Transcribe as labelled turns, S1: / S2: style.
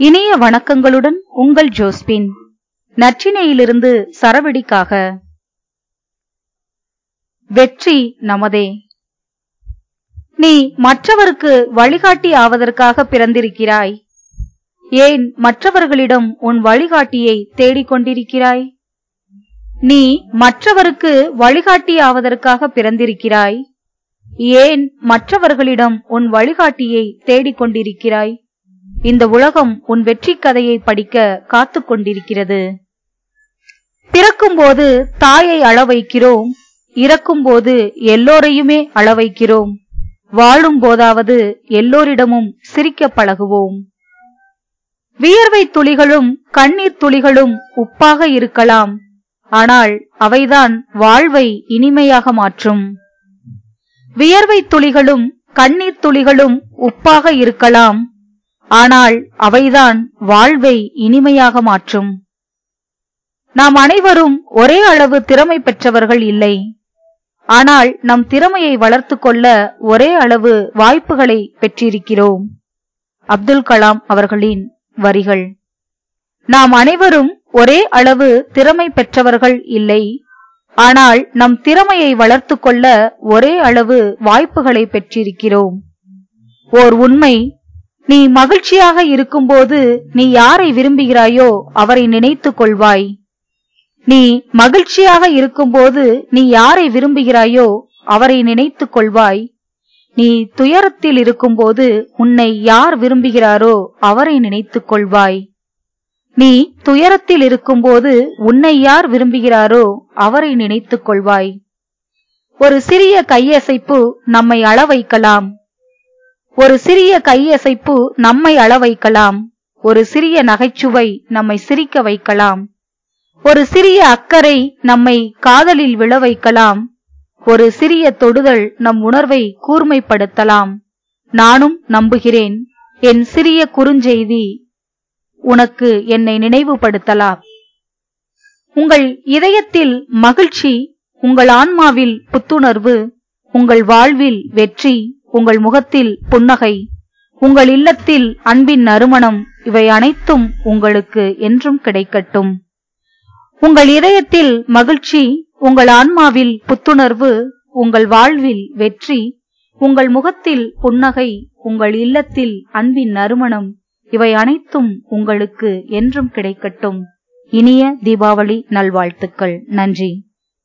S1: இனிய வணக்கங்களுடன் உங்கள் ஜோஸ்பின். நற்றினையிலிருந்து சரவெடிக்காக. வெற்றி நமதே. நீ மற்றவருக்கு வழிகாட்டி ஆவதற்காக பிறந்திருக்கிறாய். ஏன் மற்றவர்களிடம் உன் வழிகாட்டியை தேடிக் கொண்டிருக்கிறாய்? நீ மற்றவருக்கு வழிகாட்டி ஆவதற்காக பிறந்திருக்கிறாய். ஏன் மற்றவர்களிடம் உன் வழிகாட்டியை தேடிக் கொண்டிருக்கிறாய்? இந்த உலகம் உன் வெற்றி கதையை படிக்க காத்து கொண்டிருக்கிறது பிறக்கும்போது தாயை அள வைக்கிறோம் இறக்கும்போது எல்லோரையுமே அள வைக்கிறோம் வாழும் போதாவது எல்லோரிடமும் சிரிக்க பழகுவோம். வியர்வை துளிகளும் கண்ணீர் துளிகளும் உப்பாக இருக்கலாம் ஆனால் அவைதான் வாழ்வை இனிமையாக மாற்றும். வியர்வை துளிகளும் கண்ணீர் துளிகளும் உப்பாக இருக்கலாம் ஆனால் அவைதான் வாழ்வை இனிமையாக மாற்றும். நாம் அனைவரும் ஒரே அளவு திறமை பெற்றவர்கள் இல்லை. ஆனால் நம் திறமையை வளர்த்து கொள்ள ஒரே அளவு வாய்ப்புகளை பெற்றிருக்கிறோம். அப்துல் கலாம் அவர்களின் வரிகள். நாம் அனைவரும் ஒரே அளவு திறமை பெற்றவர்கள் இல்லை. ஆனால் நம் திறமையை வளர்த்து கொள்ள ஒரே அளவு வாய்ப்புகளை பெற்றிருக்கிறோம். ஓர் உண்மை நீ மகிழ்ச்சியாக இருக்கும்போது நீ யாரை விரும்புகிறாயோ அவரை நினைத்துக் கொள்வாய். நீ மகிழ்ச்சியாக இருக்கும்போது நீ யாரை விரும்புகிறாயோ அவரை நினைத்துக் கொள்வாய். நீ துயரத்தில் இருக்கும்போது உன்னை யார் விரும்புகிறாரோ அவரை நினைத்துக் கொள்வாய். நீ துயரத்தில் இருக்கும்போது உன்னை யார் விரும்புகிறாரோ அவரை நினைத்துக் கொள்வாய். ஒரு சிறிய கையசைப்பு நம்மை அள வைக்கலாம் ஒரு சிறிய கையசைப்பு நம்மை அள வைக்கலாம். ஒரு சிறிய நகைச்சுவை நம்மை சிரிக்க வைக்கலாம். ஒரு சிறிய அக்கறை நம்மை காதலில் விழ வைக்கலாம். ஒரு சிறிய தொடுதல் நம் உணர்வை கூர்மைப்படுத்தலாம். நானும் நம்புகிறேன் என் சிறிய குறுஞ்செய்தி உனக்கு என்னை நினைவுபடுத்தலாம். உங்கள் இதயத்தில் மகிழ்ச்சி உங்கள் ஆன்மாவில் புத்துணர்வு உங்கள் வாழ்வில் வெற்றி. உங்கள் முகத்தில் புன்னகை உங்கள் இல்லத்தில் அன்பின் நறுமணம் இவை அனைத்தும் உங்களுக்கு என்றும் கிடைக்கட்டும். உங்கள் இதயத்தில் மகிழ்ச்சி உங்கள் ஆன்மாவில் புத்துணர்வு உங்கள் வாழ்வில் வெற்றி உங்கள் முகத்தில் புன்னகை உங்கள் இல்லத்தில் அன்பின் நறுமணம் இவை அனைத்தும் உங்களுக்கு என்றும் கிடைக்கட்டும். இனிய தீபாவளி நல்வாழ்த்துக்கள். நன்றி.